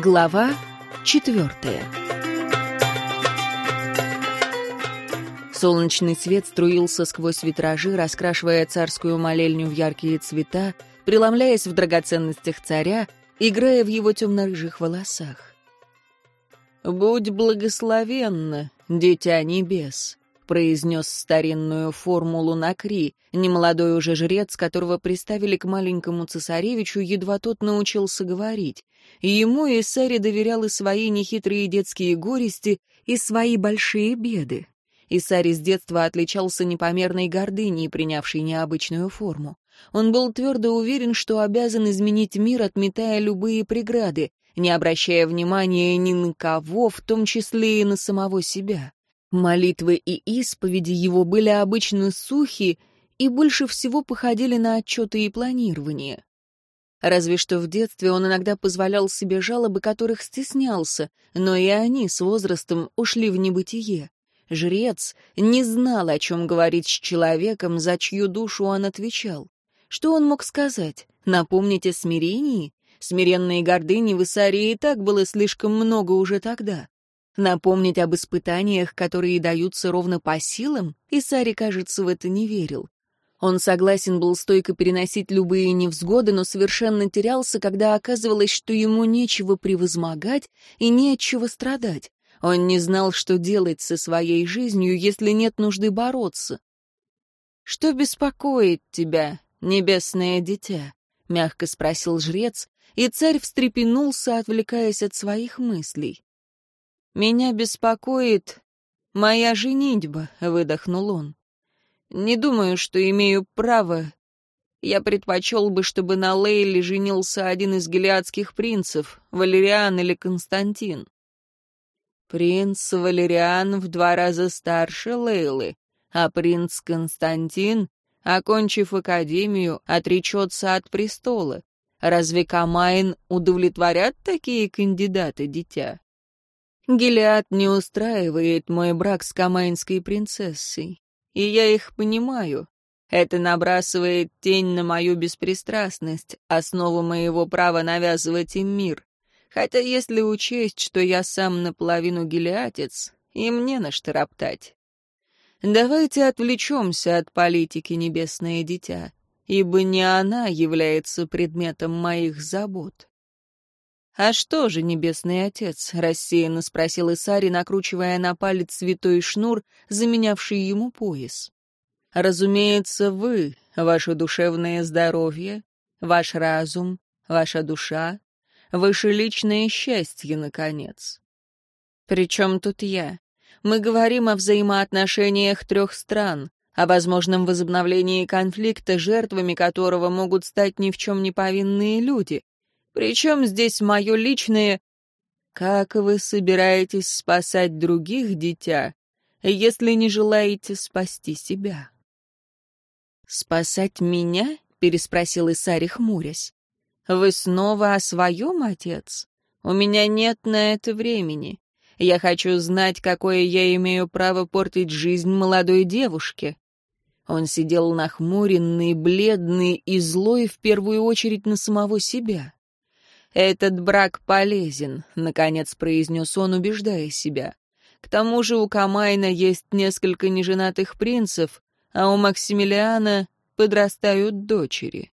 Глава четвертая Солнечный свет струился сквозь витражи, раскрашивая царскую молельню в яркие цвета, преломляясь в драгоценностях царя, играя в его темно-рыжих волосах. «Будь благословенна, дитя небес», произнес старинную формулу на Кри, немолодой уже жрец, которого приставили к маленькому цесаревичу, едва тот научился говорить. Ему Исари доверял и свои нехитрые детские горести, и свои большие беды. Исари с детства отличался непомерной гордыней, принявшей необычную форму. Он был твердо уверен, что обязан изменить мир, отметая любые преграды, не обращая внимания ни на кого, в том числе и на самого себя. Молитвы и исповеди его были обычно сухи и больше всего походили на отчеты и планирование. Разве что в детстве он иногда позволял себе жалобы, которых стеснялся, но и они с возрастом ушли в небытие. Жрец не знал, о чем говорить с человеком, за чью душу он отвечал. Что он мог сказать? Напомнить о смирении? Смиренной гордыни в Исарии и так было слишком много уже тогда. Напомнить об испытаниях, которые даются ровно по силам, Исари, кажется, в это не верил. Он согласен был стойко переносить любые невзгоды, но совершенно терялся, когда оказывалось, что ему нечего превозмогать и не от чего страдать. Он не знал, что делать со своей жизнью, если нет нужды бороться. «Что беспокоит тебя, небесное дитя?» — мягко спросил жрец, и царь встрепенулся, отвлекаясь от своих мыслей. «Меня беспокоит моя женитьба», — выдохнул он. «Не думаю, что имею право. Я предпочел бы, чтобы на Лейле женился один из гелиадских принцев, Валериан или Константин». «Принц Валериан в два раза старше Лейлы, а принц Константин, окончив академию, отречется от престола. Разве Камайн удовлетворят такие кандидаты, дитя?» Гелиад не устраивает мой брак с камайнской принцессой. И я их понимаю. Это набрасывает тень на мою беспристрастность, основу моего права навязывать им мир. Хотя если учесть, что я сам наполовину гелиатец, им не на что роптать. Давайте отвлечемся от политики, небесное дитя, ибо не она является предметом моих забот. «А что же, небесный отец?» — рассеянно спросил Исари, накручивая на палец святой шнур, заменявший ему пояс. «Разумеется, вы, ваше душевное здоровье, ваш разум, ваша душа, ваше личное счастье, наконец. Причем тут я? Мы говорим о взаимоотношениях трех стран, о возможном возобновлении конфликта, жертвами которого могут стать ни в чем не повинные люди, причем здесь мое личное... Как вы собираетесь спасать других, дитя, если не желаете спасти себя? «Спасать меня?» — переспросил Исари, хмурясь. «Вы снова о своем, отец? У меня нет на это времени. Я хочу знать, какое я имею право портить жизнь молодой девушке». Он сидел нахмуренный, бледный и злой в первую очередь на самого себя. «Этот брак полезен», — наконец произнес он, убеждая себя. «К тому же у Камайна есть несколько неженатых принцев, а у Максимилиана подрастают дочери».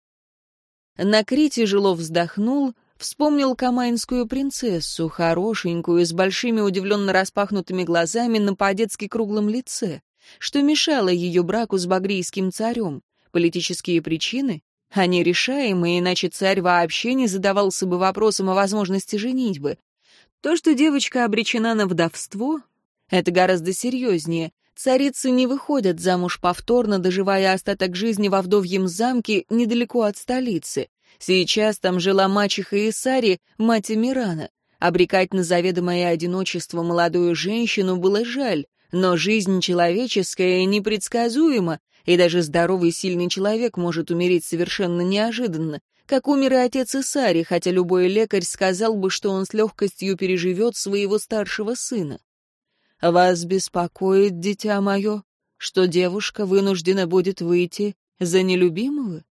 Накри тяжело вздохнул, вспомнил камайнскую принцессу, хорошенькую, с большими удивленно распахнутыми глазами на по-детски круглом лице. Что мешало ее браку с багрийским царем? Политические причины? Они решаемы, иначе царь вообще не задавался бы вопросом о возможности женитьбы. То, что девочка обречена на вдовство, это гораздо серьезнее. Царицы не выходят замуж повторно, доживая остаток жизни во вдовьем замке недалеко от столицы. Сейчас там жила мачеха Исари, мать Эмирана. Обрекать на заведомое одиночество молодую женщину было жаль, но жизнь человеческая непредсказуема, и даже здоровый сильный человек может умереть совершенно неожиданно, как умер и отец Исари, хотя любой лекарь сказал бы, что он с легкостью переживет своего старшего сына. «Вас беспокоит, дитя мое, что девушка вынуждена будет выйти за нелюбимого?»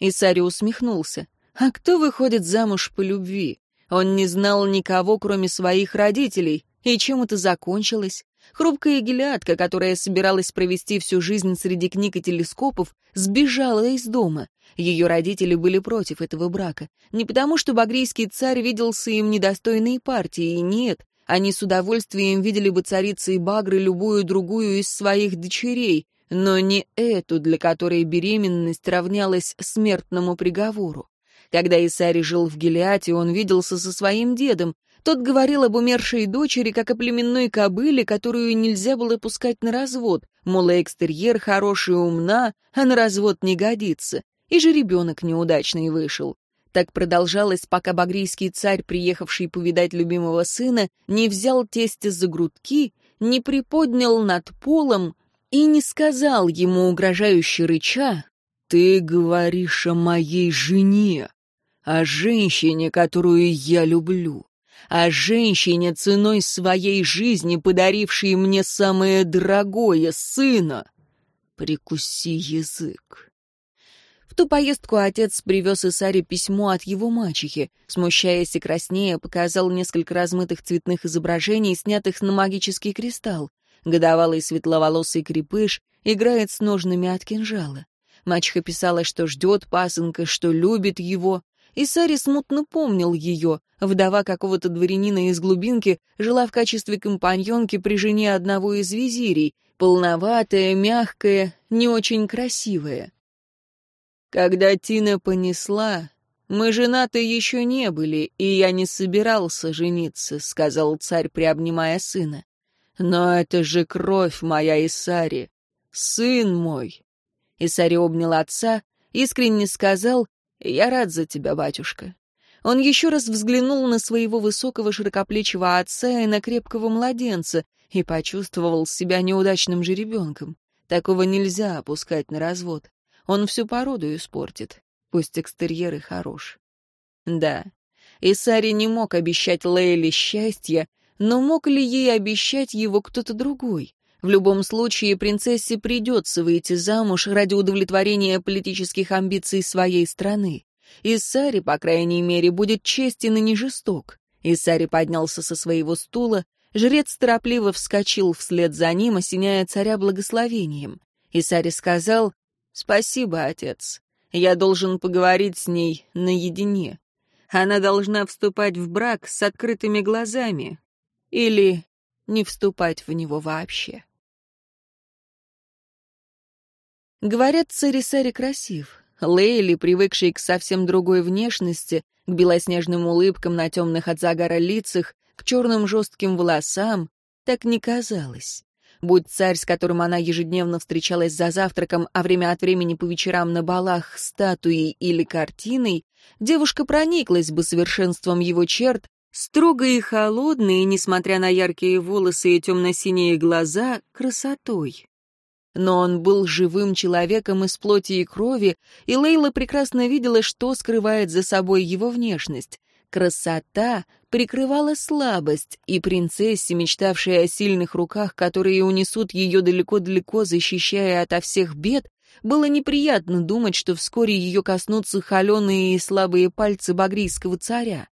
Исари усмехнулся. «А кто выходит замуж по любви? Он не знал никого, кроме своих родителей. И чем это закончилось? Хрупкая гелиадка, которая собиралась провести всю жизнь среди книг и телескопов, сбежала из дома. Ее родители были против этого брака. Не потому, что багрийский царь виделся им недостойной партией, нет. Они с удовольствием видели бы царицы и багры любую другую из своих дочерей, но не эту, для которой беременность равнялась смертному приговору. Когда Исари жил в Гелиате, он виделся со своим дедом. Тот говорил об умершей дочери, как о племенной кобыле, которую нельзя было пускать на развод. Мол, экстерьер хороший и умна, а на развод не годится. И же ребенок неудачный вышел. Так продолжалось, пока багрийский царь, приехавший повидать любимого сына, не взял тестя за грудки, не приподнял над полом и не сказал ему, угрожающе рыча, «Ты говоришь о моей жене, о женщине, которую я люблю о женщине ценой своей жизни, подарившей мне самое дорогое, сына. Прикуси язык. В ту поездку отец привез Исаре письмо от его мачехи. Смущаясь и краснея, показал несколько размытых цветных изображений, снятых на магический кристалл. Годовалый светловолосый крепыш играет с ножными от кинжала. Мачеха писала, что ждет пасынка, что любит его. И Сари смутно помнил ее. Вдова какого-то дворянина из глубинки жила в качестве компаньонки при жене одного из визирей, полноватая, мягкая, не очень красивая. Когда Тина понесла, мы женаты еще не были, и я не собирался жениться, сказал царь, приобнимая сына. Но это же кровь моя Исари, сын мой. Исари обнял отца, искренне сказал, «Я рад за тебя, батюшка». Он еще раз взглянул на своего высокого широкоплечего отца и на крепкого младенца и почувствовал себя неудачным жеребенком. Такого нельзя опускать на развод. Он всю породу испортит, пусть экстерьер и хорош. Да, Исари не мог обещать Лейле счастье, но мог ли ей обещать его кто-то другой? В любом случае, принцессе придется выйти замуж ради удовлетворения политических амбиций своей страны. Иссари, по крайней мере, будет честен и не жесток. Иссари поднялся со своего стула, жрец торопливо вскочил вслед за ним, осеняя царя благословением. Исари сказал, «Спасибо, отец. Я должен поговорить с ней наедине. Она должна вступать в брак с открытыми глазами или не вступать в него вообще». Говорят, царь красив. Лейли, привыкший к совсем другой внешности, к белоснежным улыбкам на темных от загара лицах, к черным жестким волосам, так не казалось. Будь царь, с которым она ежедневно встречалась за завтраком, а время от времени по вечерам на балах статуей или картиной, девушка прониклась бы совершенством его черт, строгой и холодной, несмотря на яркие волосы и темно-синие глаза, красотой. Но он был живым человеком из плоти и крови, и Лейла прекрасно видела, что скрывает за собой его внешность. Красота прикрывала слабость, и принцессе, мечтавшей о сильных руках, которые унесут ее далеко-далеко, защищая ото всех бед, было неприятно думать, что вскоре ее коснутся холеные и слабые пальцы багрийского царя.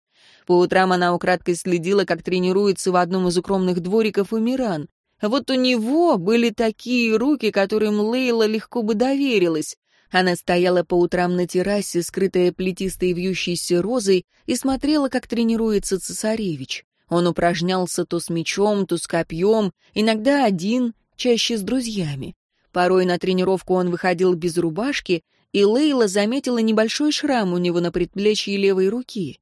По утрам она украдкой следила, как тренируется в одном из укромных двориков Эмиран. Вот у него были такие руки, которым Лейла легко бы доверилась. Она стояла по утрам на террасе, скрытая плетистой вьющейся розой, и смотрела, как тренируется цесаревич. Он упражнялся то с мечом, то с копьем, иногда один, чаще с друзьями. Порой на тренировку он выходил без рубашки, и Лейла заметила небольшой шрам у него на предплечье левой руки.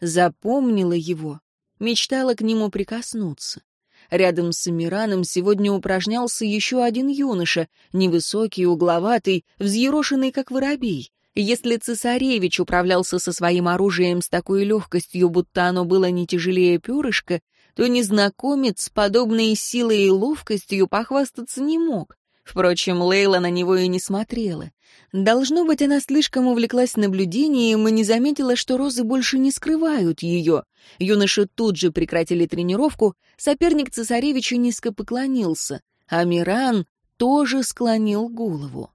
Запомнила его, мечтала к нему прикоснуться. Рядом с Амираном сегодня упражнялся еще один юноша, невысокий, угловатый, взъерошенный, как воробей. Если цесаревич управлялся со своим оружием с такой легкостью, будто оно было не тяжелее перышка, то незнакомец подобной силой и ловкостью похвастаться не мог. Впрочем, Лейла на него и не смотрела. Должно быть, она слишком увлеклась наблюдением и не заметила, что розы больше не скрывают ее. Юноши тут же прекратили тренировку, соперник цесаревичу низко поклонился, а Миран тоже склонил голову.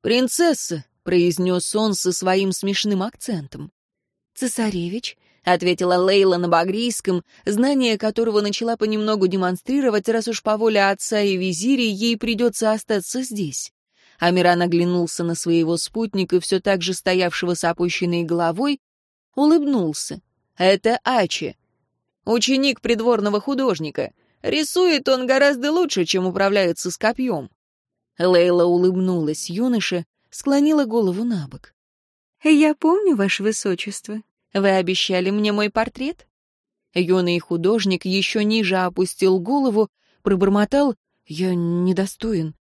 «Принцесса!» — произнес он со своим смешным акцентом. «Цесаревич?» — ответила Лейла на багрийском, знание которого начала понемногу демонстрировать, раз уж по воле отца и визири ей придется остаться здесь. Амиран оглянулся на своего спутника, все так же стоявшего с опущенной головой, улыбнулся. «Это Ачи, ученик придворного художника. Рисует он гораздо лучше, чем управляется с копьем». Лейла улыбнулась юноше, склонила голову на бок. «Я помню, Ваше Высочество. Вы обещали мне мой портрет?» Юный художник еще ниже опустил голову, пробормотал «Я недостоин.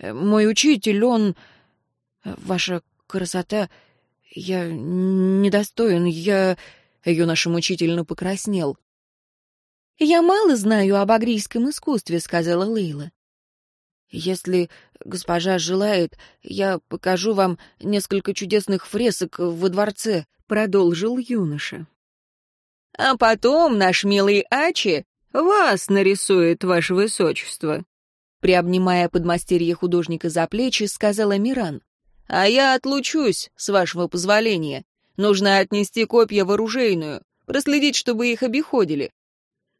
Мой учитель, он... Ваша красота... Я недостоин, я...» Юноша мучительно покраснел. «Я мало знаю об агрийском искусстве», — сказала Лейла. «Если госпожа желает, я покажу вам несколько чудесных фресок во дворце», — продолжил юноша. «А потом наш милый Ачи вас нарисует, ваше высочество», приобнимая подмастерье художника за плечи, сказала Миран. «А я отлучусь, с вашего позволения. Нужно отнести копья в оружейную, проследить, чтобы их обиходили.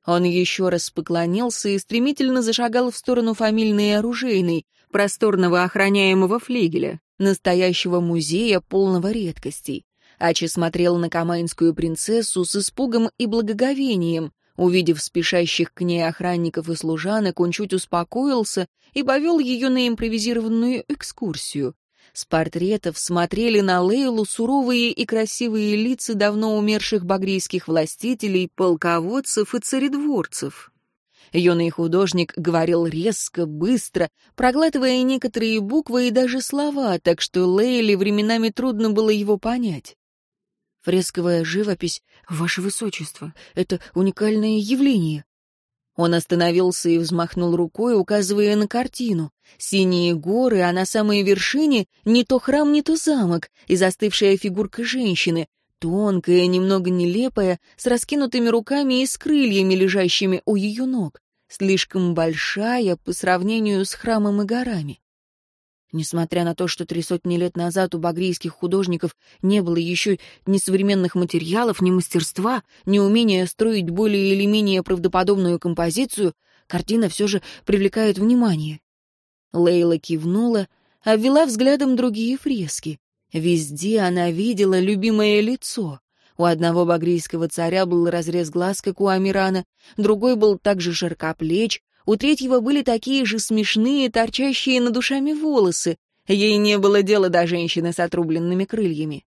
Он еще раз поклонился и стремительно зашагал в сторону фамильной оружейной, просторного охраняемого флигеля, настоящего музея, полного редкостей. Ачи смотрел на камайнскую принцессу с испугом и благоговением. Увидев спешащих к ней охранников и служанок, он чуть успокоился и повел ее на импровизированную экскурсию. С портретов смотрели на Лейлу суровые и красивые лица давно умерших багрийских властителей, полководцев и царедворцев. Юный художник говорил резко, быстро, проглатывая некоторые буквы и даже слова, так что Лейле временами трудно было его понять. «Фресковая живопись, ваше высочество, это уникальное явление. Он остановился и взмахнул рукой, указывая на картину. Синие горы, а на самой вершине не то храм, не то замок, и застывшая фигурка женщины, тонкая, немного нелепая, с раскинутыми руками и с крыльями, лежащими у ее ног, слишком большая по сравнению с храмом и горами. Несмотря на то, что три сотни лет назад у багрийских художников не было еще ни современных материалов, ни мастерства, ни умения строить более или менее правдоподобную композицию, картина все же привлекает внимание. Лейла кивнула, обвела взглядом другие фрески. Везде она видела любимое лицо. У одного багрийского царя был разрез глаз, как у Амирана, другой был также широкоплеч, у третьего были такие же смешные, торчащие над душами волосы. Ей не было дела до женщины с отрубленными крыльями.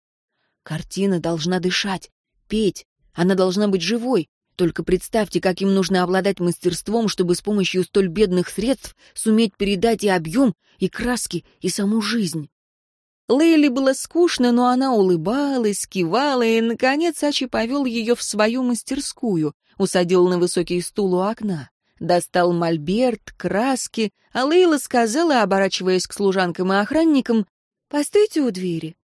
Картина должна дышать, петь, она должна быть живой. Только представьте, как им нужно обладать мастерством, чтобы с помощью столь бедных средств суметь передать и объем, и краски, и саму жизнь. Лейли было скучно, но она улыбалась, кивала, и, наконец, Ачи повел ее в свою мастерскую, усадил на высокий стул у окна достал мольберт, краски, а Лейла сказала, оборачиваясь к служанкам и охранникам, «Постойте у двери».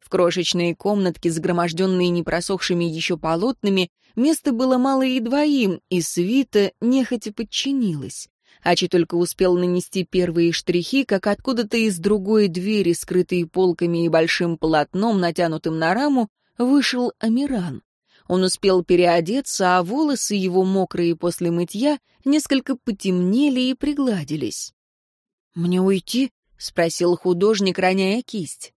В крошечной комнатке, загроможденной непросохшими еще полотнами, места было мало и двоим, и свита нехотя подчинилась. Ачи только успел нанести первые штрихи, как откуда-то из другой двери, скрытой полками и большим полотном, натянутым на раму, вышел Амиран. Он успел переодеться, а волосы его, мокрые после мытья, несколько потемнели и пригладились. «Мне уйти?» — спросил художник, роняя кисть.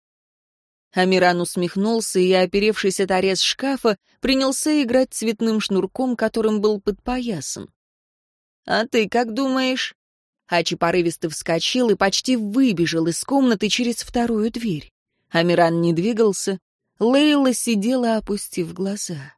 Амиран усмехнулся и, оперевшись от орез шкафа, принялся играть цветным шнурком, которым был подпоясан. «А ты как думаешь?» Ачи порывисто вскочил и почти выбежал из комнаты через вторую дверь. Амиран не двигался. Лейла сидела, опустив глаза.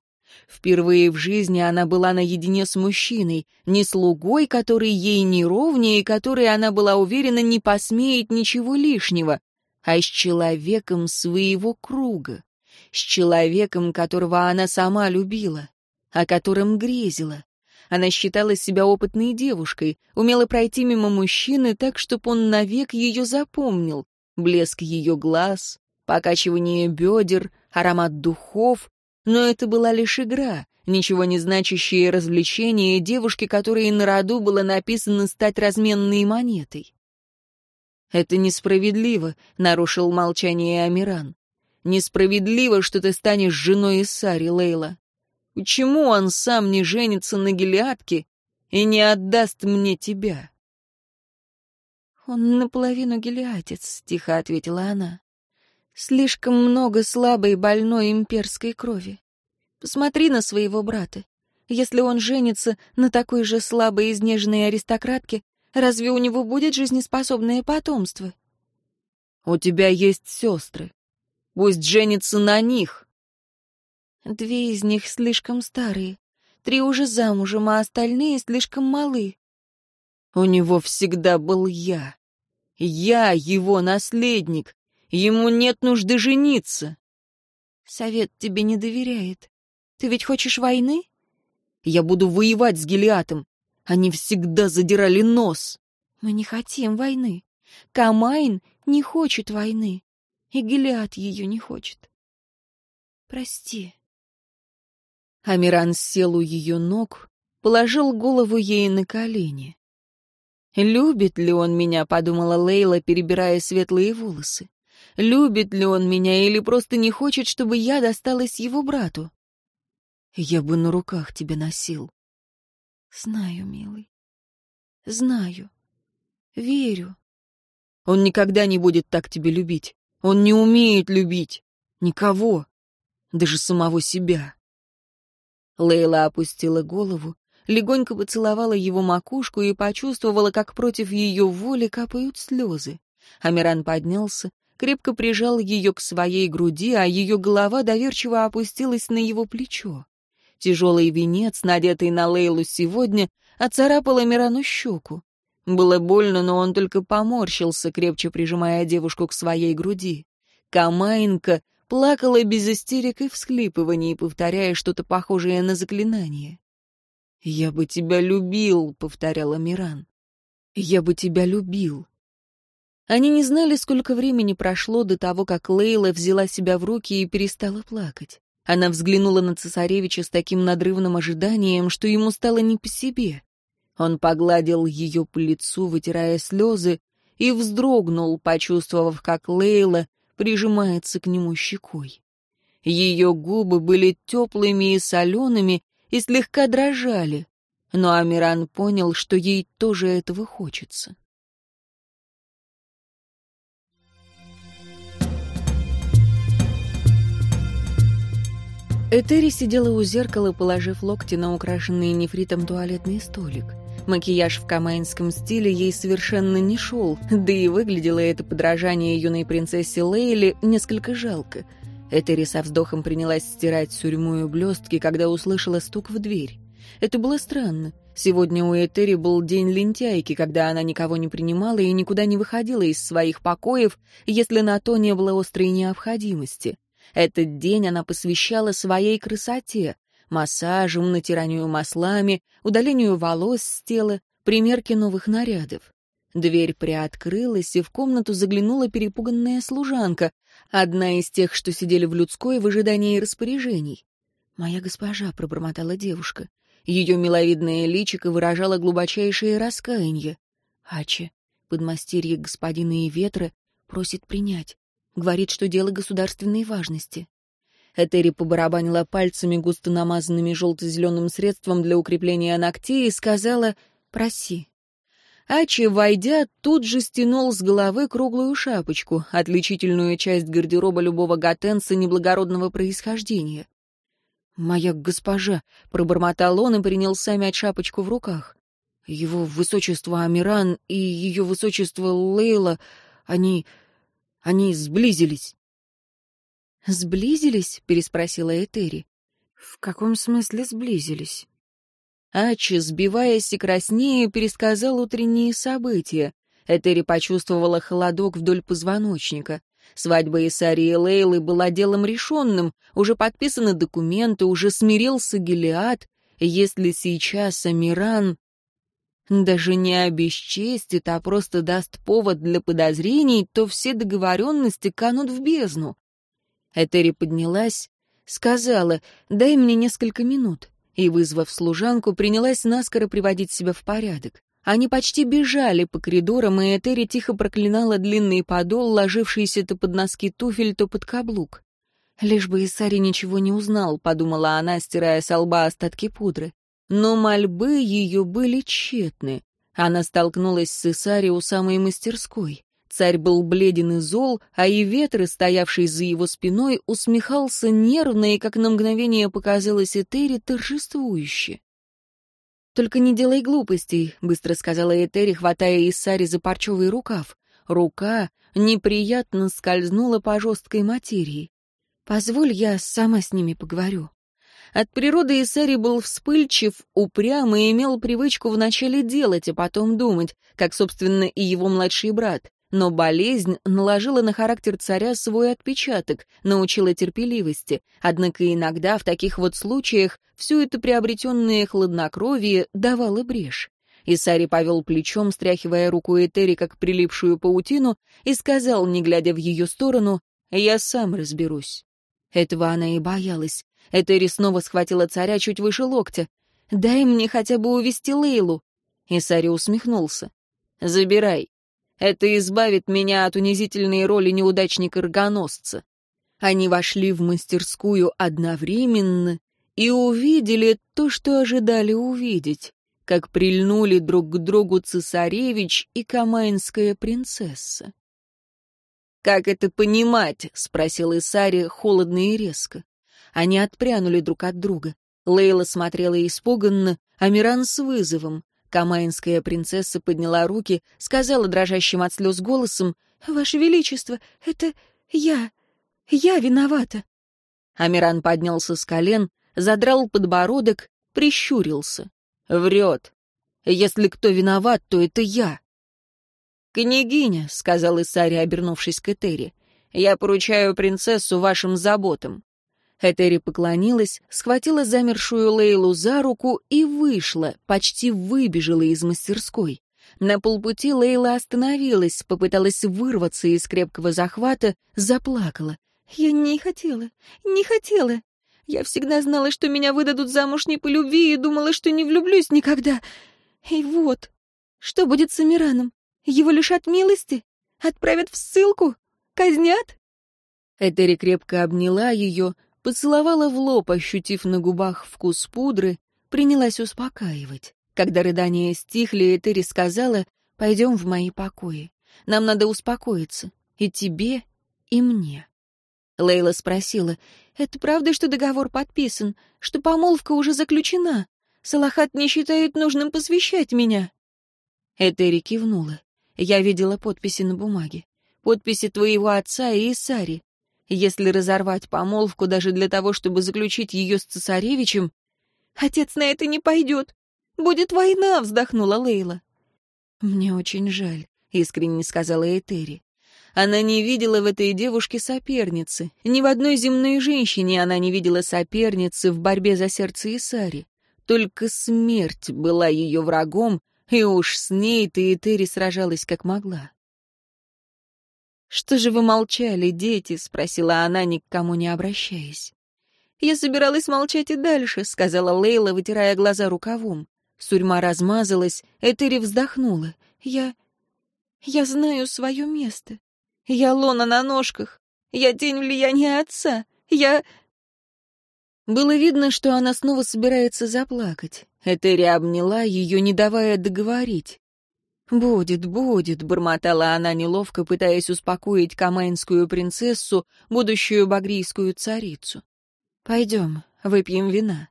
Впервые в жизни она была наедине с мужчиной, не слугой, который ей не ровнее, который, она была уверена, не посмеет ничего лишнего, а с человеком своего круга, с человеком, которого она сама любила, о котором грезила. Она считала себя опытной девушкой, умела пройти мимо мужчины так, чтобы он навек ее запомнил. Блеск ее глаз, покачивание бедер, аромат духов, но это была лишь игра, ничего не значащее развлечение девушки, которой на роду было написано стать разменной монетой. «Это несправедливо», — нарушил молчание Амиран. «Несправедливо, что ты станешь женой Исари, Лейла. Почему он сам не женится на Гелиадке и не отдаст мне тебя?» «Он наполовину гелиатец», — тихо ответила она. «Слишком много слабой, больной имперской крови. Посмотри на своего брата. Если он женится на такой же слабой, изнеженной аристократке, разве у него будет жизнеспособное потомство?» «У тебя есть сестры. Пусть женится на них». «Две из них слишком старые. Три уже замужем, а остальные слишком малы. У него всегда был я. Я его наследник. Ему нет нужды жениться. Совет тебе не доверяет. Ты ведь хочешь войны? Я буду воевать с Гелиатом. Они всегда задирали нос. Мы не хотим войны. Камайн не хочет войны. И Гелиат ее не хочет. Прости. Амиран сел у ее ног, положил голову ей на колени. «Любит ли он меня?» — подумала Лейла, перебирая светлые волосы. «Любит ли он меня или просто не хочет, чтобы я досталась его брату?» «Я бы на руках тебя носил». «Знаю, милый. Знаю. Верю». «Он никогда не будет так тебя любить. Он не умеет любить. Никого. Даже самого себя». Лейла опустила голову, легонько поцеловала его макушку и почувствовала, как против ее воли капают слезы. Амиран поднялся, крепко прижал ее к своей груди, а ее голова доверчиво опустилась на его плечо. Тяжелый венец, надетый на Лейлу сегодня, оцарапал Амирану щеку. Было больно, но он только поморщился, крепче прижимая девушку к своей груди. Камаинка плакала без истерик и всхлипываний, повторяя что-то похожее на заклинание. «Я бы тебя любил», — повторяла Миран. «Я бы тебя любил». Они не знали, сколько времени прошло до того, как Лейла взяла себя в руки и перестала плакать. Она взглянула на цесаревича с таким надрывным ожиданием, что ему стало не по себе. Он погладил ее по лицу, вытирая слезы, и вздрогнул, почувствовав, как Лейла прижимается к нему щекой. Ее губы были теплыми и солеными, и слегка дрожали, но Амиран понял, что ей тоже этого хочется. Этери сидела у зеркала, положив локти на украшенный нефритом туалетный столик. Макияж в камайнском стиле ей совершенно не шел, да и выглядело это подражание юной принцессе Лейли несколько жалко — Этери со вздохом принялась стирать сурьму и блестки, когда услышала стук в дверь. Это было странно. Сегодня у Этери был день лентяйки, когда она никого не принимала и никуда не выходила из своих покоев, если на то не было острой необходимости. Этот день она посвящала своей красоте, массажам, натиранию маслами, удалению волос с тела, примерке новых нарядов. Дверь приоткрылась, и в комнату заглянула перепуганная служанка, одна из тех, что сидели в людской в ожидании распоряжений. «Моя госпожа», — пробормотала девушка. Ее миловидное личико выражало глубочайшее раскаяние. «Ачи, подмастерье господина и ветра, просит принять. Говорит, что дело государственной важности». Этери побарабанила пальцами, густо намазанными желто-зеленым средством для укрепления ногтей, и сказала «Проси». Ачи, войдя, тут же стянул с головы круглую шапочку, отличительную часть гардероба любого готенца неблагородного происхождения. «Моя госпожа», — пробормотал он и принялся мять шапочку в руках. «Его высочество Амиран и ее высочество Лейла, они... они сблизились». «Сблизились?» — переспросила Этери. «В каком смысле сблизились?» Ачи, сбиваясь и краснее, пересказал утренние события. Этери почувствовала холодок вдоль позвоночника. Свадьба Исари и Лейлы была делом решенным, уже подписаны документы, уже смирился Гелиад. Если сейчас Амиран даже не обесчестит, а просто даст повод для подозрений, то все договоренности канут в бездну. Этери поднялась, сказала, дай мне несколько минут и, вызвав служанку, принялась наскоро приводить себя в порядок. Они почти бежали по коридорам, и Этери тихо проклинала длинный подол, ложившийся то под носки туфель, то под каблук. Лишь бы Исари ничего не узнал, подумала она, стирая с лба остатки пудры. Но мольбы ее были тщетны. Она столкнулась с Исари у самой мастерской. Царь был бледен и зол, а и ветры, стоявший за его спиной, усмехался нервно и, как на мгновение показалось Этери, торжествующе. «Только не делай глупостей», — быстро сказала Этери, хватая Исари за парчевый рукав. Рука неприятно скользнула по жесткой материи. «Позволь, я сама с ними поговорю». От природы Исари был вспыльчив, упрям и имел привычку вначале делать, а потом думать, как, собственно, и его младший брат. Но болезнь наложила на характер царя свой отпечаток, научила терпеливости. Однако иногда в таких вот случаях все это приобретенное хладнокровие давало брешь. Исари повел плечом, стряхивая руку Этери, как прилипшую паутину, и сказал, не глядя в ее сторону, «Я сам разберусь». Этого она и боялась. Этери снова схватила царя чуть выше локтя. «Дай мне хотя бы увести Лейлу». Исари усмехнулся. «Забирай. Это избавит меня от унизительной роли неудачника-рогоносца». Они вошли в мастерскую одновременно и увидели то, что ожидали увидеть, как прильнули друг к другу цесаревич и камайнская принцесса. «Как это понимать?» — спросил Исари холодно и резко. Они отпрянули друг от друга. Лейла смотрела испуганно, а Миран с вызовом. Камаинская принцесса подняла руки, сказала дрожащим от слез голосом, «Ваше Величество, это я, я виновата». Амиран поднялся с колен, задрал подбородок, прищурился. «Врет. Если кто виноват, то это я». «Княгиня», — сказал Исари, обернувшись к Этери, — «я поручаю принцессу вашим заботам». Этери поклонилась, схватила замершую Лейлу за руку и вышла, почти выбежала из мастерской. На полпути Лейла остановилась, попыталась вырваться из крепкого захвата, заплакала. «Я не хотела, не хотела. Я всегда знала, что меня выдадут замуж не по любви и думала, что не влюблюсь никогда. И вот, что будет с Амираном? Его лишат милости? Отправят в ссылку? Казнят?» Этери крепко обняла ее, поцеловала в лоб, ощутив на губах вкус пудры, принялась успокаивать. Когда рыдания стихли, Этери сказала, «Пойдем в мои покои. Нам надо успокоиться. И тебе, и мне». Лейла спросила, «Это правда, что договор подписан, что помолвка уже заключена? Салахат не считает нужным посвящать меня?» Этери кивнула. Я видела подписи на бумаге. Подписи твоего отца и Исари. Если разорвать помолвку даже для того, чтобы заключить ее с цесаревичем... Отец на это не пойдет. Будет война, вздохнула Лейла. Мне очень жаль, искренне сказала Этери. Она не видела в этой девушке соперницы. Ни в одной земной женщине она не видела соперницы в борьбе за сердце Исари. Только смерть была ее врагом, и уж с ней-то Этери сражалась как могла. «Что же вы молчали, дети?» — спросила она, ни к кому не обращаясь. «Я собиралась молчать и дальше», — сказала Лейла, вытирая глаза рукавом. Сурьма размазалась, Этери вздохнула. «Я... я знаю свое место. Я лона на ножках. Я тень влияния отца. Я...» Было видно, что она снова собирается заплакать. Этери обняла ее, не давая договорить. «Будет, будет», — бормотала она неловко, пытаясь успокоить камайнскую принцессу, будущую багрийскую царицу. «Пойдем, выпьем вина».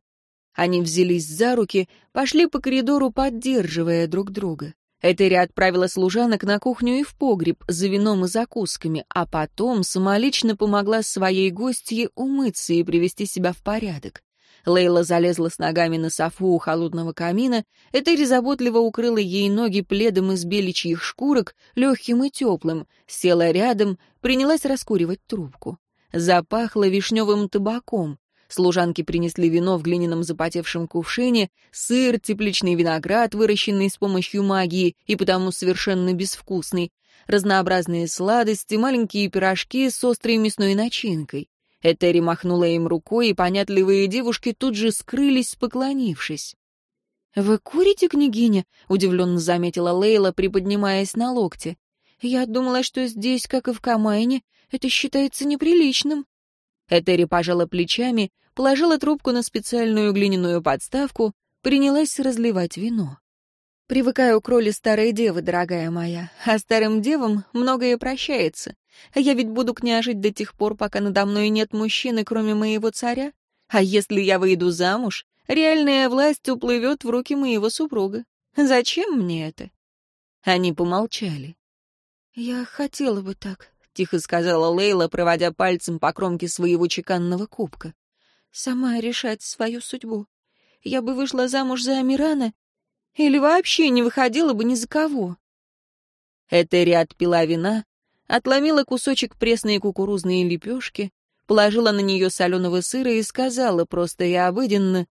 Они взялись за руки, пошли по коридору, поддерживая друг друга. Этери отправила служанок на кухню и в погреб за вином и закусками, а потом самолично помогла своей гостье умыться и привести себя в порядок. Лейла залезла с ногами на софу у холодного камина, Этери заботливо укрыла ей ноги пледом из беличьих шкурок, легким и теплым, села рядом, принялась раскуривать трубку. Запахло вишневым табаком. Служанки принесли вино в глиняном запотевшем кувшине, сыр, тепличный виноград, выращенный с помощью магии и потому совершенно безвкусный, разнообразные сладости, маленькие пирожки с острой мясной начинкой. Этери махнула им рукой, и понятливые девушки тут же скрылись, поклонившись. «Вы курите, княгиня?» — удивленно заметила Лейла, приподнимаясь на локте. «Я думала, что здесь, как и в Камайне, это считается неприличным». Этери пожала плечами, положила трубку на специальную глиняную подставку, принялась разливать вино. «Привыкаю к роли старой девы, дорогая моя, а старым девам многое прощается. Я ведь буду княжить до тех пор, пока надо мной нет мужчины, кроме моего царя. А если я выйду замуж, реальная власть уплывет в руки моего супруга. Зачем мне это?» Они помолчали. «Я хотела бы так», — тихо сказала Лейла, проводя пальцем по кромке своего чеканного кубка. «Сама решать свою судьбу. Я бы вышла замуж за Амирана или вообще не выходила бы ни за кого». Этери отпила вина, отломила кусочек пресной кукурузной лепешки, положила на нее соленого сыра и сказала просто и обыденно,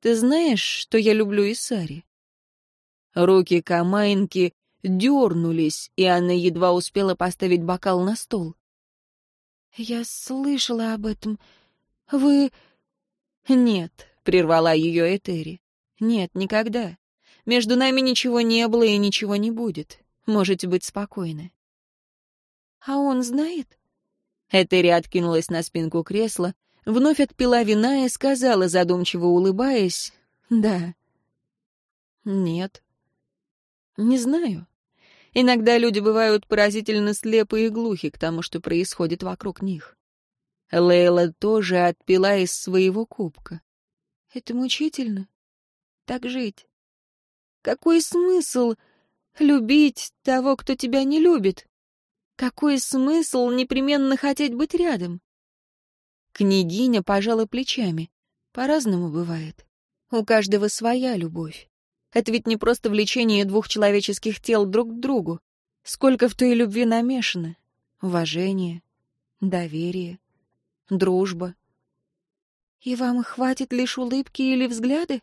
«Ты знаешь, что я люблю Исари?» Руки Камайнки дернулись, и она едва успела поставить бокал на стол. «Я слышала об этом. Вы...» «Нет», — прервала ее Этери. «Нет, никогда. Между нами ничего не было и ничего не будет. Можете быть спокойны». «А он знает?» Этери откинулась на спинку кресла, вновь отпила вина и сказала, задумчиво улыбаясь, «Да». «Нет». «Не знаю. Иногда люди бывают поразительно слепы и глухи к тому, что происходит вокруг них». Лейла тоже отпила из своего кубка. «Это мучительно. Так жить. Какой смысл любить того, кто тебя не любит?» Какой смысл непременно хотеть быть рядом? Княгиня пожала плечами. По-разному бывает. У каждого своя любовь. Это ведь не просто влечение двух человеческих тел друг к другу. Сколько в той любви намешано. Уважение, доверие, дружба. «И вам хватит лишь улыбки или взгляды?»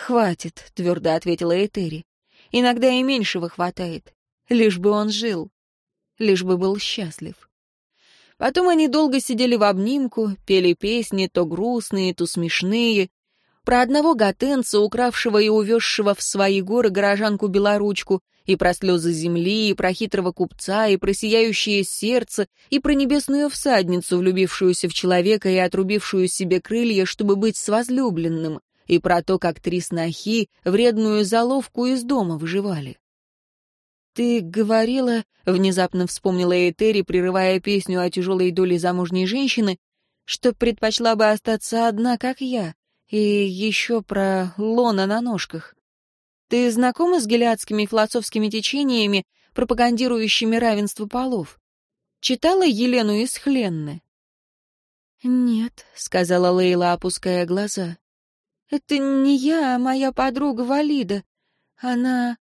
«Хватит», — твердо ответила Этери. «Иногда и меньшего хватает, лишь бы он жил» лишь бы был счастлив. Потом они долго сидели в обнимку, пели песни, то грустные, то смешные, про одного готенца, укравшего и увезшего в свои горы горожанку-белоручку, и про слезы земли, и про хитрого купца, и про сияющее сердце, и про небесную всадницу, влюбившуюся в человека и отрубившую себе крылья, чтобы быть с возлюбленным, и про то, как три снохи вредную заловку из дома выживали. «Ты говорила...» — внезапно вспомнила Этери, прерывая песню о тяжелой доле замужней женщины, что предпочла бы остаться одна, как я, и еще про лона на ножках. Ты знакома с гелиадскими философскими течениями, пропагандирующими равенство полов? Читала Елену из Хленны? «Нет», — сказала Лейла, опуская глаза. «Это не я, а моя подруга Валида. Она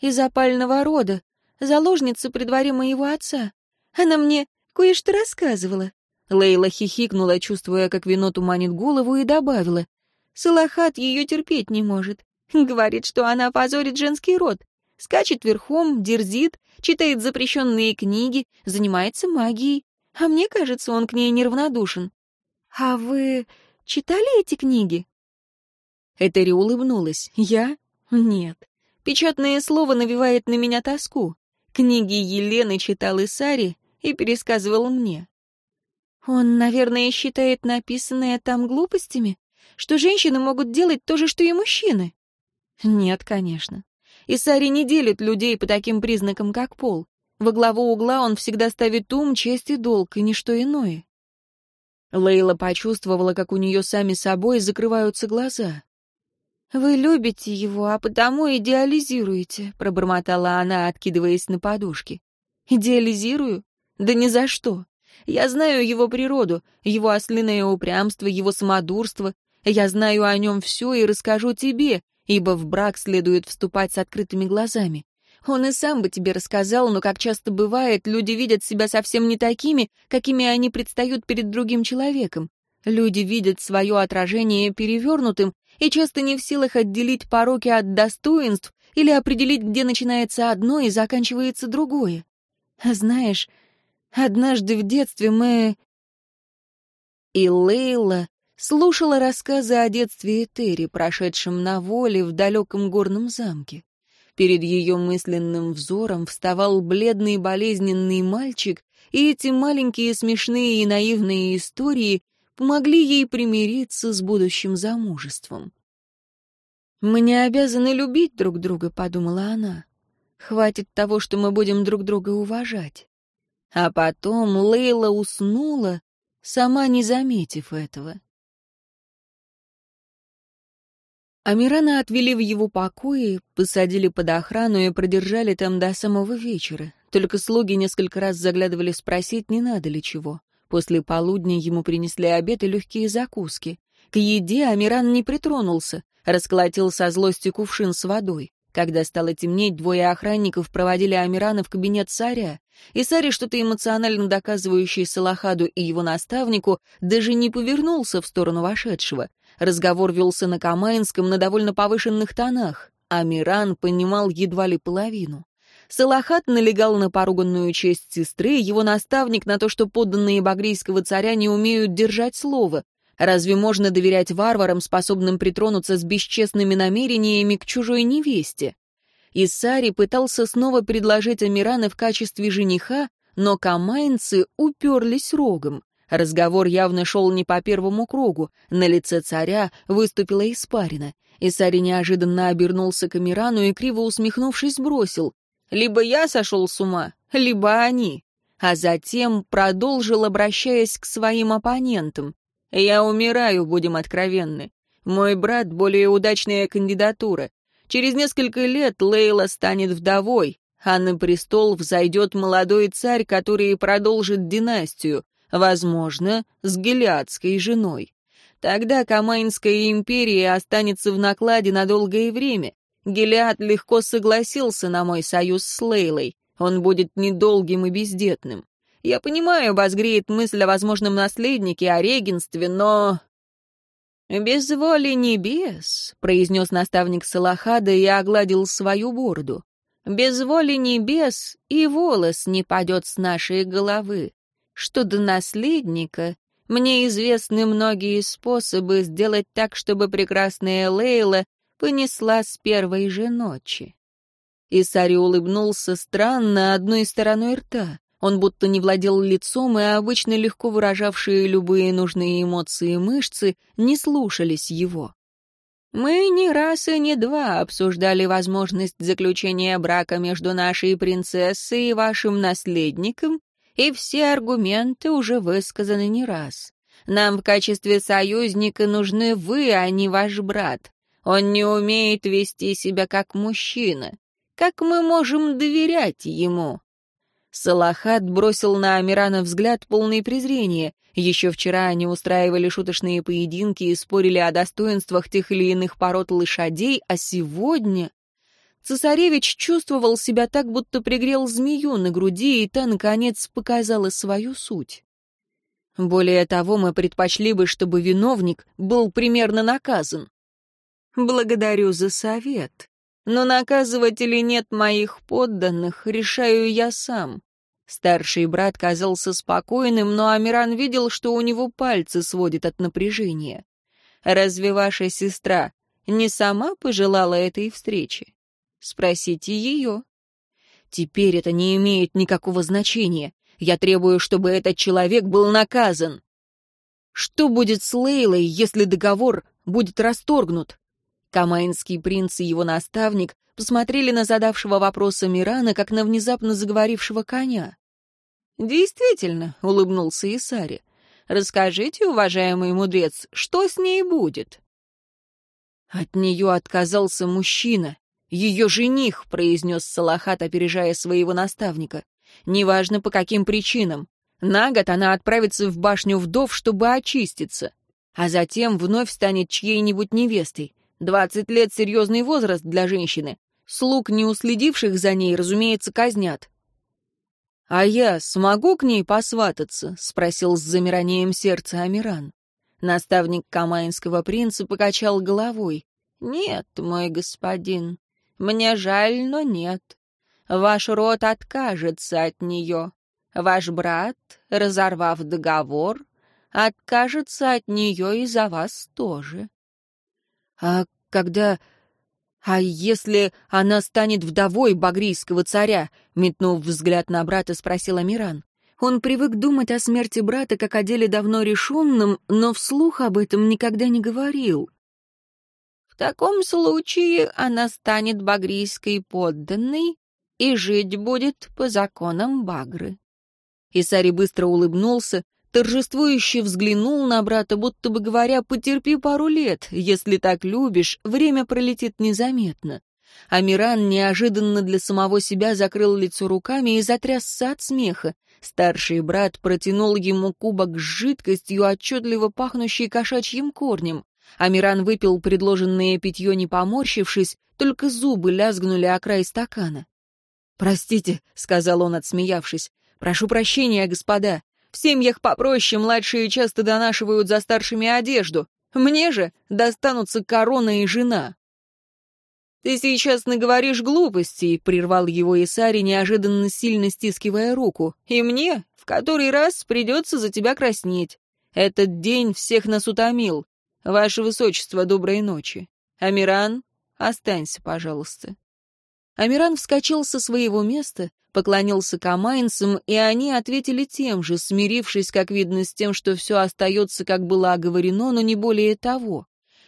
из опального рода, заложница при дворе моего отца. Она мне кое-что рассказывала». Лейла хихикнула, чувствуя, как вино туманит голову, и добавила. «Салахат ее терпеть не может. Говорит, что она позорит женский род. Скачет верхом, дерзит, читает запрещенные книги, занимается магией. А мне кажется, он к ней неравнодушен. А вы читали эти книги?» Этери улыбнулась. «Я? Нет. Печатное слово навевает на меня тоску. Книги Елены читал и Сари и пересказывал мне. Он, наверное, считает написанное там глупостями, что женщины могут делать то же, что и мужчины. Нет, конечно. И Сари не делит людей по таким признакам, как пол. Во главу угла он всегда ставит ум, честь и долг, и ничто иное. Лейла почувствовала, как у нее сами собой закрываются глаза. «Вы любите его, а потому идеализируете», — пробормотала она, откидываясь на подушки. «Идеализирую? Да ни за что. Я знаю его природу, его ослиное упрямство, его самодурство. Я знаю о нем все и расскажу тебе, ибо в брак следует вступать с открытыми глазами. Он и сам бы тебе рассказал, но, как часто бывает, люди видят себя совсем не такими, какими они предстают перед другим человеком. Люди видят свое отражение перевернутым и часто не в силах отделить пороки от достоинств или определить, где начинается одно и заканчивается другое. Знаешь, однажды в детстве мы... И Лейла слушала рассказы о детстве Этери, прошедшем на воле в далеком горном замке. Перед ее мысленным взором вставал бледный болезненный мальчик и эти маленькие смешные и наивные истории помогли ей примириться с будущим замужеством. «Мы не обязаны любить друг друга», — подумала она. «Хватит того, что мы будем друг друга уважать». А потом Лейла уснула, сама не заметив этого. Амирана отвели в его покои, посадили под охрану и продержали там до самого вечера. Только слуги несколько раз заглядывали спросить, не надо ли чего. После полудня ему принесли обед и легкие закуски. К еде Амиран не притронулся, расколотил со злости кувшин с водой. Когда стало темнеть, двое охранников проводили Амирана в кабинет царя. И Сари, что-то эмоционально доказывающий Салахаду и его наставнику, даже не повернулся в сторону вошедшего. Разговор велся на Камаинском на довольно повышенных тонах. Амиран понимал едва ли половину. Салахат налегал на поруганную честь сестры, его наставник на то, что подданные багрийского царя не умеют держать слово. Разве можно доверять варварам, способным притронуться с бесчестными намерениями к чужой невесте? Иссари пытался снова предложить Амирана в качестве жениха, но камайнцы уперлись рогом. Разговор явно шел не по первому кругу. На лице царя выступила испарина. Исари неожиданно обернулся к Амирану и, криво усмехнувшись, бросил. Либо я сошел с ума, либо они. А затем продолжил, обращаясь к своим оппонентам. Я умираю, будем откровенны. Мой брат — более удачная кандидатура. Через несколько лет Лейла станет вдовой, а на престол взойдет молодой царь, который продолжит династию, возможно, с гелиадской женой. Тогда Камайнская империя останется в накладе на долгое время, Гелиад легко согласился на мой союз с Лейлой. Он будет недолгим и бездетным. Я понимаю, вас мысль о возможном наследнике, о регенстве, но... «Без воли небес», — произнес наставник Салахада и огладил свою бороду. «Без воли небес и волос не падет с нашей головы. Что до наследника, мне известны многие способы сделать так, чтобы прекрасная Лейла понесла с первой же ночи. Исари улыбнулся странно одной стороной рта. Он будто не владел лицом, и обычно легко выражавшие любые нужные эмоции мышцы не слушались его. «Мы не раз и не два обсуждали возможность заключения брака между нашей принцессой и вашим наследником, и все аргументы уже высказаны не раз. Нам в качестве союзника нужны вы, а не ваш брат. Он не умеет вести себя как мужчина. Как мы можем доверять ему?» Салахат бросил на Амирана взгляд полный презрения. Еще вчера они устраивали шуточные поединки и спорили о достоинствах тех или иных пород лошадей, а сегодня... Цесаревич чувствовал себя так, будто пригрел змею на груди, и та, наконец, показала свою суть. Более того, мы предпочли бы, чтобы виновник был примерно наказан. Благодарю за совет. Но наказывать или нет моих подданных, решаю я сам. Старший брат казался спокойным, но Амиран видел, что у него пальцы сводят от напряжения. Разве ваша сестра не сама пожелала этой встречи? Спросите ее. Теперь это не имеет никакого значения. Я требую, чтобы этот человек был наказан. Что будет с Лейлой, если договор будет расторгнут? Камаинский принц и его наставник посмотрели на задавшего вопроса Мирана, как на внезапно заговорившего коня. «Действительно», — улыбнулся Исари, — «расскажите, уважаемый мудрец, что с ней будет?» От нее отказался мужчина, ее жених, произнес Салахат, опережая своего наставника. Неважно по каким причинам. На год она отправится в башню вдов, чтобы очиститься, а затем вновь станет чьей-нибудь невестой. Двадцать лет — серьезный возраст для женщины. Слуг, не уследивших за ней, разумеется, казнят. «А я смогу к ней посвататься?» — спросил с замиранием сердца Амиран. Наставник Камаинского принца покачал головой. «Нет, мой господин, мне жаль, но нет. Ваш род откажется от нее. Ваш брат, разорвав договор, откажется от нее и за вас тоже. А когда... А если она станет вдовой багрийского царя? Метнув взгляд на брата, спросил Амиран. Он привык думать о смерти брата как о деле давно решенном, но вслух об этом никогда не говорил. В таком случае она станет багрийской подданной и жить будет по законам Багры. Исари быстро улыбнулся, торжествующе взглянул на брата, будто бы говоря, потерпи пару лет, если так любишь, время пролетит незаметно. Амиран неожиданно для самого себя закрыл лицо руками и затрясся от смеха. Старший брат протянул ему кубок с жидкостью, отчетливо пахнущей кошачьим корнем. Амиран выпил предложенное питье, не поморщившись, только зубы лязгнули о край стакана. «Простите», — сказал он, отсмеявшись. «Прошу прощения, господа. В семьях попроще младшие часто донашивают за старшими одежду. Мне же достанутся корона и жена». «Ты сейчас наговоришь глупостей», — прервал его Исари, неожиданно сильно стискивая руку. «И мне в который раз придется за тебя краснеть. Этот день всех нас утомил. Ваше Высочество, доброй ночи. Амиран, останься, пожалуйста». Амиран вскочил со своего места, поклонился камайнцам, и они ответили тем же, смирившись, как видно, с тем, что все остается, как было оговорено, но не более того.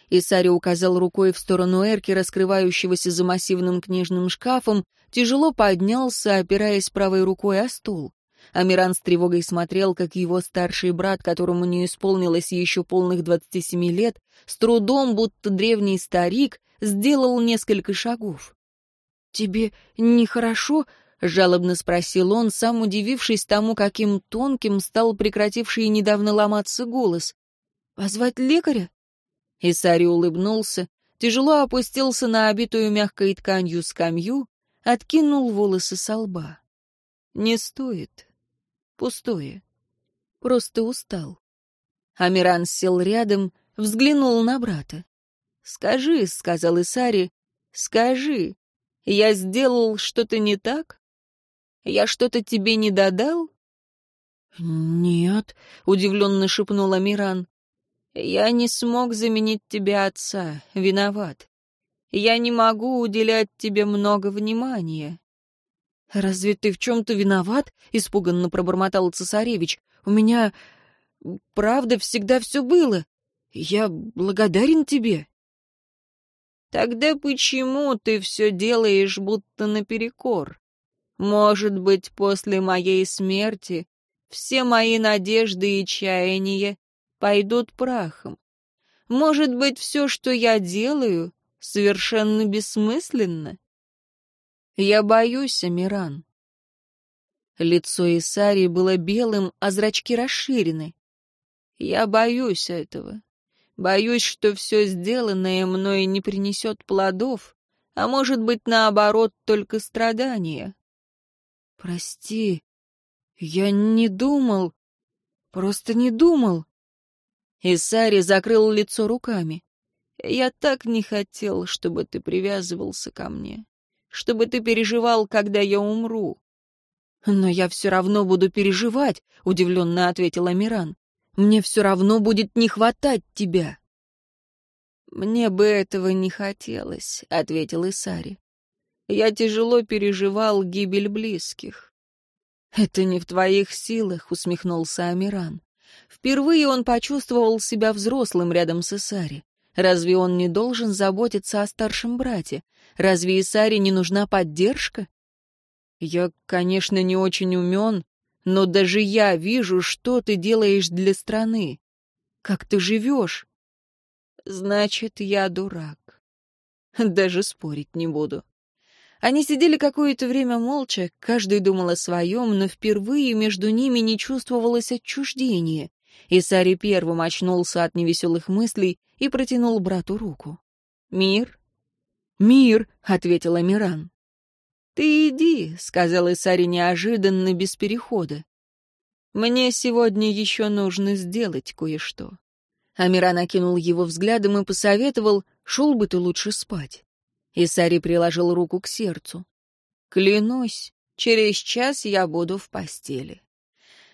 Исари указал рукой в сторону эрки, раскрывающегося за массивным книжным шкафом, тяжело поднялся, опираясь правой рукой о стул. Амиран с тревогой смотрел, как его старший брат, которому не исполнилось еще полных двадцати семи лет, с трудом, будто древний старик, сделал несколько шагов. «Тебе нехорошо?» — жалобно спросил он, сам удивившись тому, каким тонким стал прекративший недавно ломаться голос. «Позвать лекаря?» Исари улыбнулся, тяжело опустился на обитую мягкой тканью скамью, откинул волосы со лба. «Не стоит. Пустое. Просто устал». Амиран сел рядом, взглянул на брата. «Скажи», — сказал Исари, — «скажи, я сделал что-то не так? Я что-то тебе не додал?» «Нет», — удивленно шепнул Амиран. «Я не смог заменить тебе отца. Виноват. Я не могу уделять тебе много внимания». «Разве ты в чем-то виноват?» — испуганно пробормотал цесаревич. «У меня, правда, всегда все было. Я благодарен тебе». Тогда почему ты все делаешь будто наперекор? Может быть, после моей смерти все мои надежды и чаяния пойдут прахом. Может быть, все, что я делаю, совершенно бессмысленно? Я боюсь, Амиран. Лицо Исари было белым, а зрачки расширены. Я боюсь этого. Боюсь, что все сделанное мной не принесет плодов, а может быть, наоборот, только страдания. Прости, я не думал, просто не думал. Исари закрыл лицо руками. Я так не хотел, чтобы ты привязывался ко мне, чтобы ты переживал, когда я умру. Но я все равно буду переживать, удивленно ответил Амиран. Мне все равно будет не хватать тебя». «Мне бы этого не хотелось», — ответил Исари. «Я тяжело переживал гибель близких». «Это не в твоих силах», — усмехнулся Амиран. Впервые он почувствовал себя взрослым рядом с Исари. Разве он не должен заботиться о старшем брате? Разве Исари не нужна поддержка? Я, конечно, не очень умен, но даже я вижу, что ты делаешь для страны. Как ты живешь. Значит, я дурак. Даже спорить не буду. Они сидели какое-то время молча, каждый думал о своем, но впервые между ними не чувствовалось отчуждения. И Сари первым очнулся от невеселых мыслей и протянул брату руку. «Мир?» «Мир», — ответила Миран. «Ты иди», — сказал Исари неожиданно, без перехода. «Мне сегодня еще нужно сделать кое-что». Амира накинул его взглядом и посоветовал, шел бы ты лучше спать. Исари приложил руку к сердцу. «Клянусь, через час я буду в постели».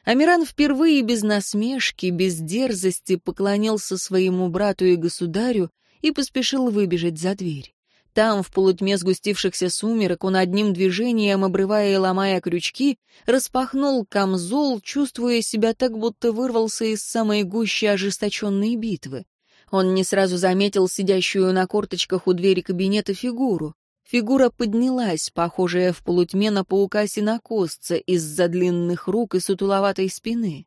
Амиран впервые без насмешки, без дерзости поклонился своему брату и государю и поспешил выбежать за дверь. Там, в полутьме сгустившихся сумерек, он одним движением, обрывая и ломая крючки, распахнул камзол, чувствуя себя так, будто вырвался из самой гущи ожесточенной битвы. Он не сразу заметил сидящую на корточках у двери кабинета фигуру. Фигура поднялась, похожая в полутьме на паука-синокосца из-за длинных рук и сутуловатой спины.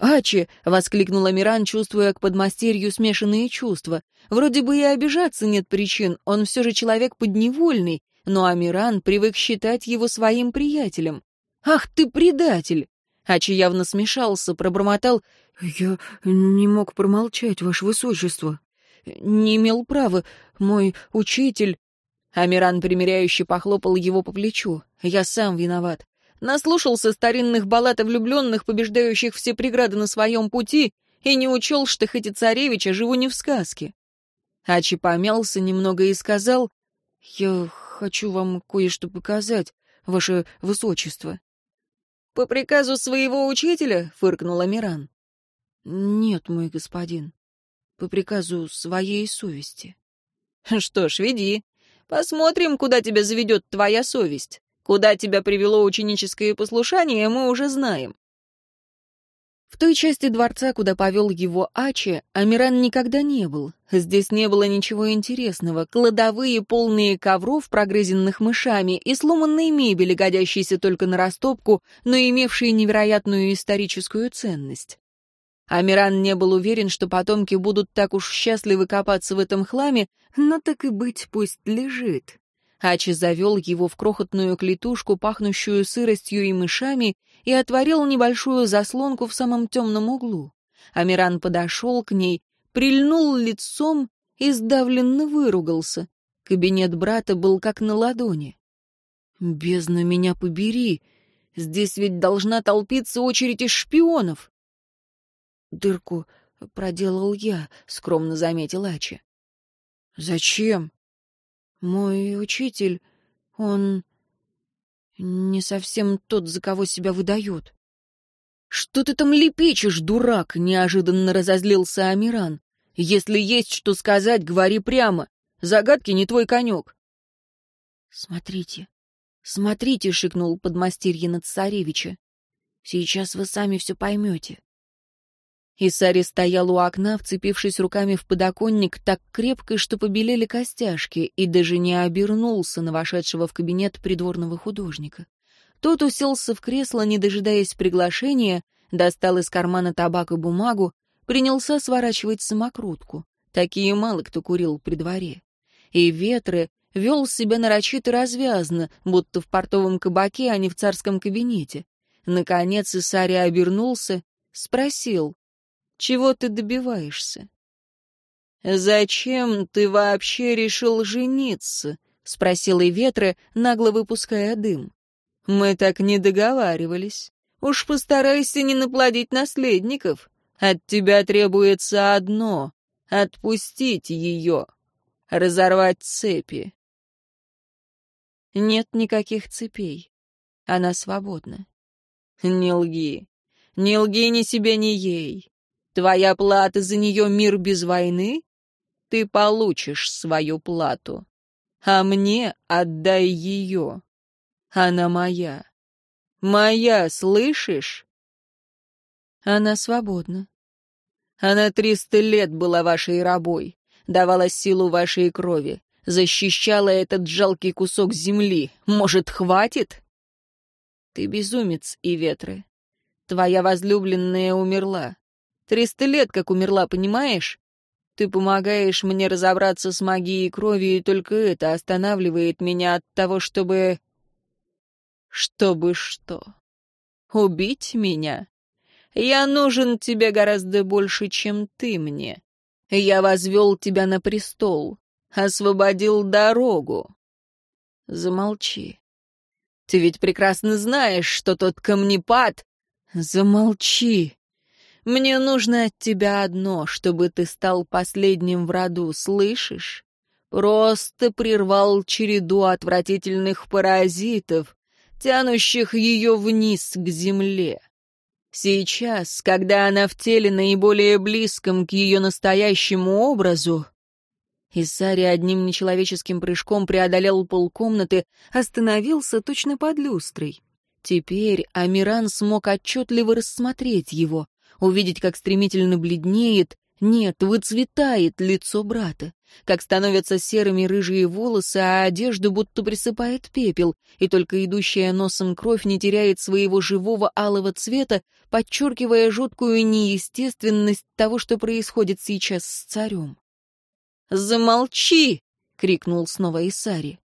«Ачи!» — воскликнула Миран, чувствуя к подмастерью смешанные чувства. «Вроде бы и обижаться нет причин, он все же человек подневольный, но Амиран привык считать его своим приятелем. Ах ты предатель!» Ачи явно смешался, пробормотал. «Я не мог промолчать, ваше высочество. Не имел права. Мой учитель...» Амиран примиряюще похлопал его по плечу. «Я сам виноват. Наслушался старинных баллад о влюбленных, побеждающих все преграды на своем пути, и не учел, что хоть и царевича живу не в сказке». Ачи помялся немного и сказал, «Я хочу вам кое-что показать, ваше высочество». «По приказу своего учителя?» — фыркнула Миран. «Нет, мой господин, по приказу своей совести». «Что ж, веди. Посмотрим, куда тебя заведет твоя совесть. Куда тебя привело ученическое послушание, мы уже знаем». В той части дворца, куда повел его Ачи, Амиран никогда не был. Здесь не было ничего интересного. Кладовые, полные ковров, прогрызенных мышами, и сломанной мебели, годящейся только на растопку, но имевшие невероятную историческую ценность. Амиран не был уверен, что потомки будут так уж счастливы копаться в этом хламе, но так и быть, пусть лежит. Ачи завел его в крохотную клетушку, пахнущую сыростью и мышами, и отворил небольшую заслонку в самом темном углу. Амиран подошел к ней, прильнул лицом и сдавленно выругался. Кабинет брата был как на ладони. «Бездна меня побери! Здесь ведь должна толпиться очередь из шпионов!» «Дырку проделал я», — скромно заметил Ачи. «Зачем?» «Мой учитель, он не совсем тот, за кого себя выдает». «Что ты там лепечешь, дурак?» — неожиданно разозлился Амиран. «Если есть что сказать, говори прямо. Загадки не твой конек». «Смотрите, смотрите», — шикнул подмастерье над царевича. «Сейчас вы сами все поймете». Исари стоял у окна, вцепившись руками в подоконник так крепко, что побелели костяшки, и даже не обернулся на вошедшего в кабинет придворного художника. Тот уселся в кресло, не дожидаясь приглашения, достал из кармана табак и бумагу, принялся сворачивать самокрутку. Такие мало кто курил при дворе. И ветры вел себя нарочито развязно, будто в портовом кабаке, а не в царском кабинете. Наконец Исари обернулся, спросил, чего ты добиваешься? «Зачем ты вообще решил жениться?» — спросил и ветры, нагло выпуская дым. «Мы так не договаривались. Уж постарайся не наплодить наследников. От тебя требуется одно — отпустить ее, разорвать цепи». Нет никаких цепей. Она свободна. Не лги. Не лги ни себе, ни ей. Твоя плата за нее мир без войны? Ты получишь свою плату. А мне отдай ее. Она моя. Моя, слышишь? Она свободна. Она триста лет была вашей рабой, давала силу вашей крови, защищала этот жалкий кусок земли. Может, хватит? Ты безумец, и ветры. Твоя возлюбленная умерла. Триста лет как умерла, понимаешь? Ты помогаешь мне разобраться с магией крови, и только это останавливает меня от того, чтобы... Чтобы что? Убить меня? Я нужен тебе гораздо больше, чем ты мне. Я возвел тебя на престол, освободил дорогу. Замолчи. Ты ведь прекрасно знаешь, что тот камнепад... Замолчи. Мне нужно от тебя одно, чтобы ты стал последним в роду, слышишь? Просто прервал череду отвратительных паразитов, тянущих ее вниз к земле. Сейчас, когда она в теле наиболее близком к ее настоящему образу, Исари одним нечеловеческим прыжком преодолел полкомнаты, остановился точно под люстрой. Теперь Амиран смог отчетливо рассмотреть его, увидеть, как стремительно бледнеет, нет, выцветает лицо брата, как становятся серыми рыжие волосы, а одежду будто присыпает пепел, и только идущая носом кровь не теряет своего живого алого цвета, подчеркивая жуткую неестественность того, что происходит сейчас с царем. «Замолчи!» — крикнул снова Исари.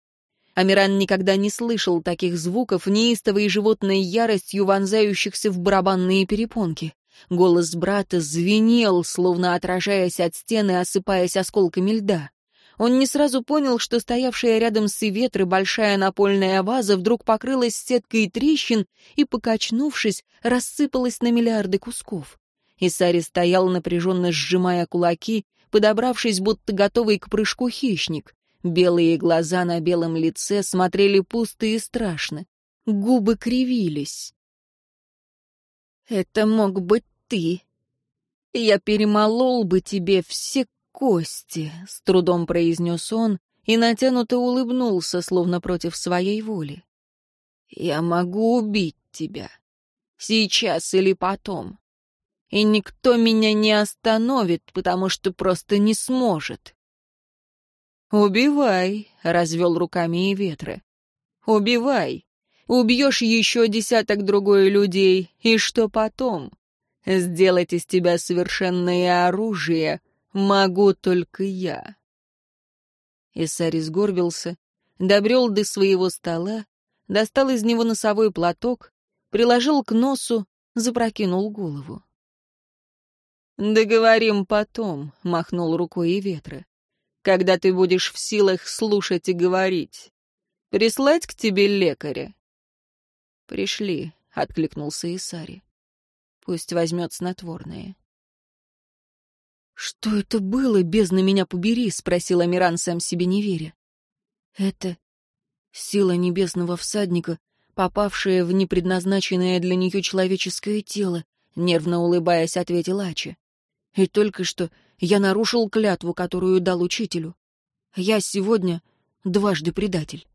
Амиран никогда не слышал таких звуков, неистовой животной яростью вонзающихся в барабанные перепонки. Голос брата звенел, словно отражаясь от стены, осыпаясь осколками льда. Он не сразу понял, что стоявшая рядом с Иветры большая напольная ваза вдруг покрылась сеткой трещин и, покачнувшись, рассыпалась на миллиарды кусков. Исари стоял, напряженно сжимая кулаки, подобравшись, будто готовый к прыжку хищник. Белые глаза на белом лице смотрели пустые и страшно. Губы кривились. Это мог быть ты. Я перемолол бы тебе все кости, — с трудом произнес он и натянуто улыбнулся, словно против своей воли. Я могу убить тебя. Сейчас или потом. И никто меня не остановит, потому что просто не сможет. «Убивай», — развел руками и ветры. «Убивай. Убьешь еще десяток другой людей, и что потом? Сделать из тебя совершенное оружие могу только я. Исари сгорбился, добрел до своего стола, достал из него носовой платок, приложил к носу, запрокинул голову. «Договорим потом», — махнул рукой и ветра, «когда ты будешь в силах слушать и говорить. Прислать к тебе лекаря?» «Пришли», — откликнулся Исари. «Пусть возьмет снотворное». «Что это было, бездна меня побери?» — спросил Амиран сам себе не веря. «Это сила небесного всадника, попавшая в непредназначенное для нее человеческое тело», — нервно улыбаясь, ответил Ачи. «И только что я нарушил клятву, которую дал учителю. Я сегодня дважды предатель».